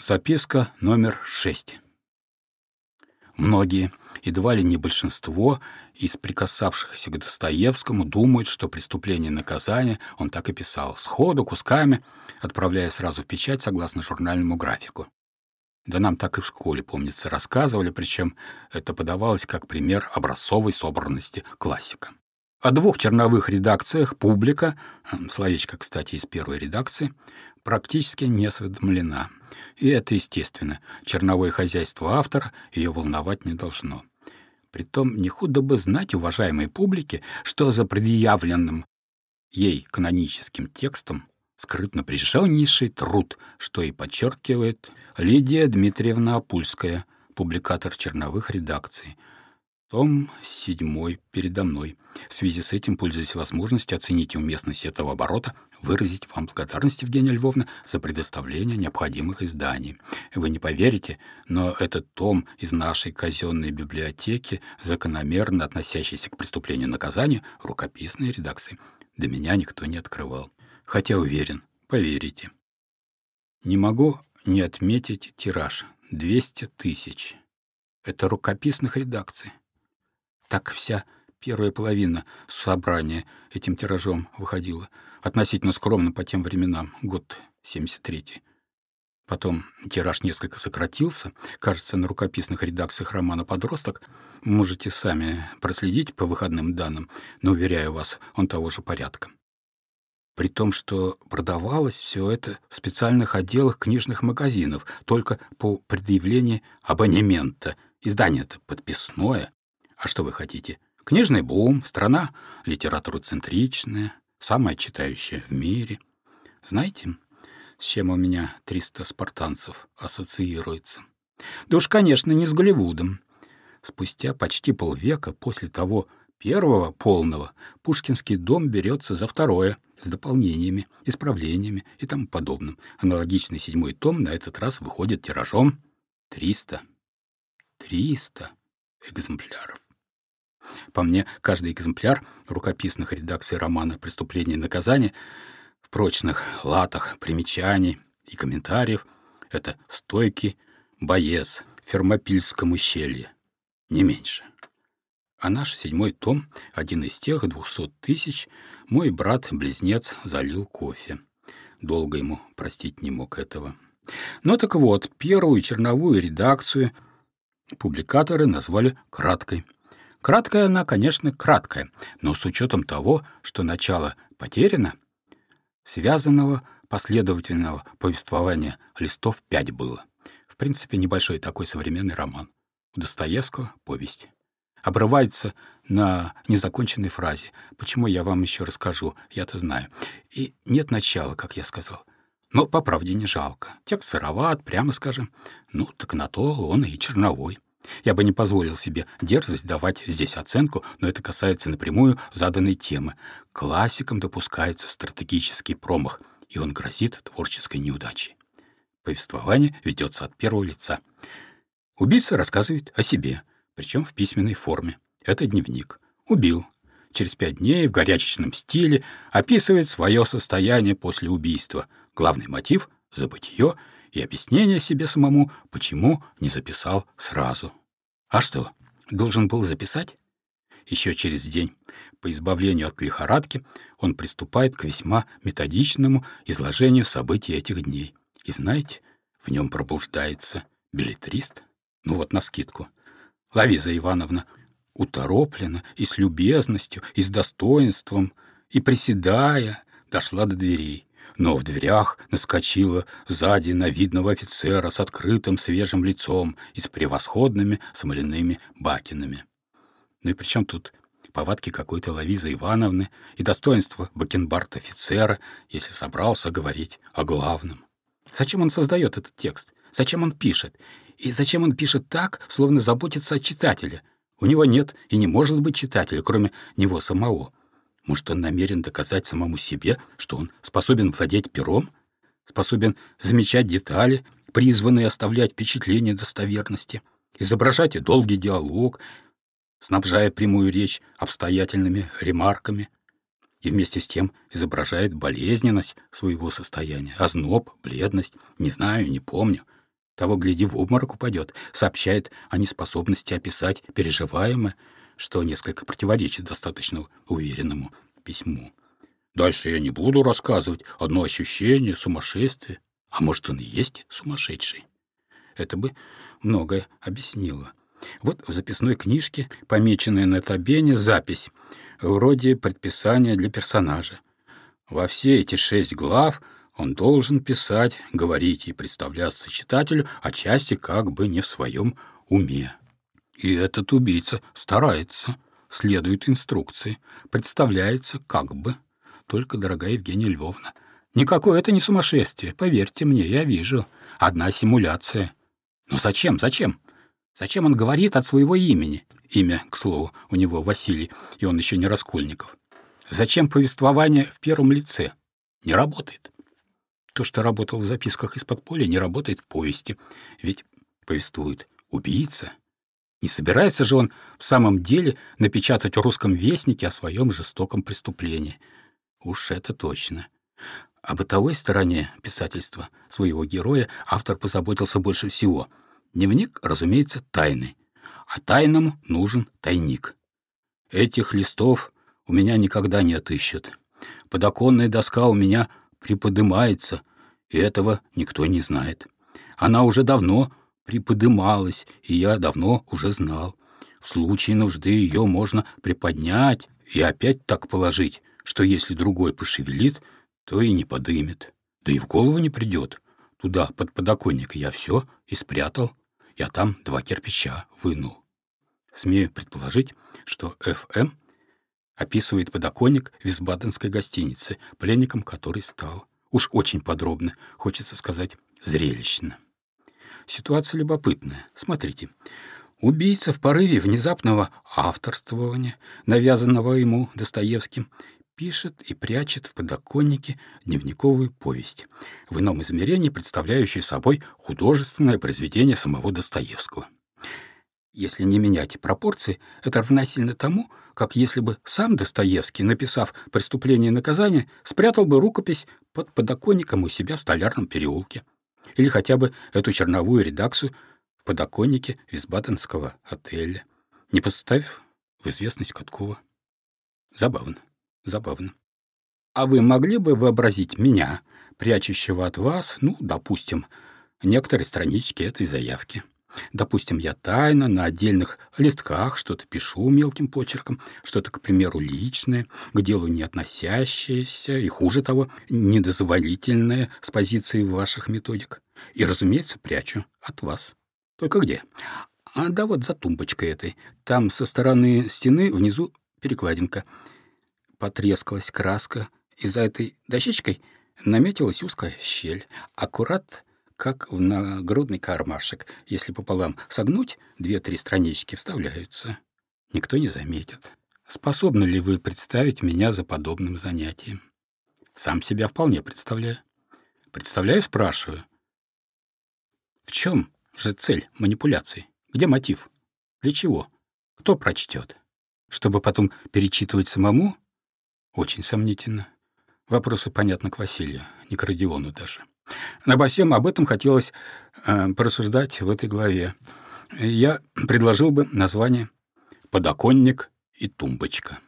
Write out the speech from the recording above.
Записка номер шесть. Многие, едва ли не большинство, из прикасавшихся к Достоевскому думают, что преступление и наказание он так и писал, сходу, кусками, отправляя сразу в печать согласно журнальному графику. Да нам так и в школе, помнится, рассказывали, причем это подавалось как пример образцовой собранности классика. О двух черновых редакциях публика, словечко, кстати, из первой редакции, практически не осведомлена. И это естественно. Черновое хозяйство автора ее волновать не должно. Притом не худо бы знать уважаемой публике, что за предъявленным ей каноническим текстом скрыт напряженнейший труд, что и подчеркивает Лидия Дмитриевна Апульская, публикатор черновых редакций — том седьмой передо мной. В связи с этим, пользуясь возможностью оценить уместность этого оборота, выразить вам благодарность, Евгения Львовна, за предоставление необходимых изданий. Вы не поверите, но этот том из нашей казенной библиотеки, закономерно относящийся к преступлению и наказанию, рукописной редакции, до меня никто не открывал. Хотя уверен, поверите. Не могу не отметить тираж — 200 тысяч. Это рукописных редакций. Так вся первая половина собрания этим тиражом выходила. Относительно скромно по тем временам, год 73-й. Потом тираж несколько сократился. Кажется, на рукописных редакциях романа «Подросток» можете сами проследить по выходным данным, но, уверяю вас, он того же порядка. При том, что продавалось все это в специальных отделах книжных магазинов только по предъявлении абонемента. Издание-то подписное. А что вы хотите? Книжный бум, страна литературоцентричная, самая читающая в мире. Знаете, с чем у меня 300 спартанцев ассоциируется? Да уж, конечно, не с Голливудом. Спустя почти полвека после того первого полного Пушкинский дом берется за второе с дополнениями, исправлениями и тому подобным. Аналогичный седьмой том на этот раз выходит тиражом 300. 300 экземпляров. По мне, каждый экземпляр рукописных редакций романа «Преступление и наказание» в прочных латах примечаний и комментариев — это стойкий боец Фермопильском ущелье, не меньше. А наш седьмой том, один из тех двухсот тысяч, мой брат-близнец залил кофе. Долго ему простить не мог этого. Ну так вот, первую черновую редакцию публикаторы назвали краткой — Краткая она, конечно, краткая, но с учетом того, что начало потеряно, связанного последовательного повествования листов пять было. В принципе, небольшой такой современный роман. У Достоевского повесть. Обрывается на незаконченной фразе. Почему я вам еще расскажу, я-то знаю. И нет начала, как я сказал. Но, по правде, не жалко. Текст сыроват, прямо скажем. Ну, так на то он и черновой. Я бы не позволил себе дерзость давать здесь оценку, но это касается напрямую заданной темы. Классикам допускается стратегический промах, и он грозит творческой неудачей. Повествование ведется от первого лица. Убийца рассказывает о себе, причем в письменной форме. Это дневник. Убил. Через пять дней в горячечном стиле описывает свое состояние после убийства. Главный мотив — забытье — и объяснение себе самому, почему не записал сразу. А что, должен был записать? Еще через день, по избавлению от лихорадки, он приступает к весьма методичному изложению событий этих дней. И знаете, в нем пробуждается билетрист. Ну вот, навскидку. Лавиза Ивановна утороплена и с любезностью, и с достоинством, и, приседая, дошла до дверей но в дверях наскочила сзади на видного офицера с открытым свежим лицом и с превосходными смоляными бакинами. Ну и при чем тут повадки какой-то Лавизы Ивановны и достоинство бакенбард-офицера, если собрался говорить о главном? Зачем он создает этот текст? Зачем он пишет? И зачем он пишет так, словно заботится о читателе? У него нет и не может быть читателя, кроме него самого. Может, он намерен доказать самому себе, что он способен владеть пером, способен замечать детали, призванные оставлять впечатление достоверности, изображать долгий диалог, снабжая прямую речь обстоятельными ремарками, и вместе с тем изображает болезненность своего состояния, озноб, бледность, не знаю, не помню. Того, гляди, в обморок упадет, сообщает о неспособности описать переживаемое, что несколько противоречит достаточно уверенному письму. Дальше я не буду рассказывать. Одно ощущение, сумасшествие. А может, он и есть сумасшедший? Это бы многое объяснило. Вот в записной книжке, помеченной на табене, запись, вроде предписания для персонажа. Во все эти шесть глав он должен писать, говорить и представляться читателю отчасти как бы не в своем уме. И этот убийца старается, следует инструкции, представляется как бы. Только, дорогая Евгения Львовна, никакое это не сумасшествие, поверьте мне, я вижу. Одна симуляция. Но зачем, зачем? Зачем он говорит от своего имени? Имя, к слову, у него Василий, и он еще не Раскольников. Зачем повествование в первом лице? Не работает. То, что работал в записках из-под поля, не работает в повести. Ведь повествует убийца. Не собирается же он в самом деле напечатать в русском вестнике о своем жестоком преступлении. Уж это точно. О бытовой стороне писательства своего героя автор позаботился больше всего. Дневник, разумеется, тайный, а тайному нужен тайник. Этих листов у меня никогда не отыщут. Подоконная доска у меня приподымается, и этого никто не знает. Она уже давно приподымалась, и я давно уже знал. В случае нужды ее можно приподнять и опять так положить, что если другой пошевелит, то и не подымет. Да и в голову не придет. Туда, под подоконник, я все и спрятал. Я там два кирпича вынул. Смею предположить, что Ф.М. описывает подоконник Висбаденской гостиницы, пленником которой стал. Уж очень подробно, хочется сказать, зрелищно. Ситуация любопытная. Смотрите. Убийца в порыве внезапного авторствования, навязанного ему Достоевским, пишет и прячет в подоконнике дневниковую повесть, в ином измерении представляющую собой художественное произведение самого Достоевского. Если не менять пропорции, это равносильно тому, как если бы сам Достоевский, написав «Преступление и наказание», спрятал бы рукопись под подоконником у себя в Столярном переулке. Или хотя бы эту черновую редакцию в подоконнике Висбаденского отеля, не поставив в известность Каткова. Забавно, забавно. А вы могли бы вообразить меня, прячущего от вас, ну, допустим, некоторые странички этой заявки? Допустим, я тайно на отдельных листках что-то пишу мелким почерком, что-то, к примеру, личное, к делу не относящееся и, хуже того, недозволительное с позиции ваших методик. И, разумеется, прячу от вас. Только где? А да вот за тумбочкой этой. Там со стороны стены внизу перекладинка. Потрескалась краска, и за этой дощечкой наметилась узкая щель. Аккурат как в нагрудный кармашек. Если пополам согнуть, две-три странички вставляются. Никто не заметит. Способны ли вы представить меня за подобным занятием? Сам себя вполне представляю. Представляю, спрашиваю. В чем же цель манипуляций? Где мотив? Для чего? Кто прочтет? Чтобы потом перечитывать самому? Очень сомнительно. Вопросы, понятно, к Василию, не к Родиону даже. Обо всем об этом хотелось э, порассуждать в этой главе. Я предложил бы название «Подоконник и тумбочка».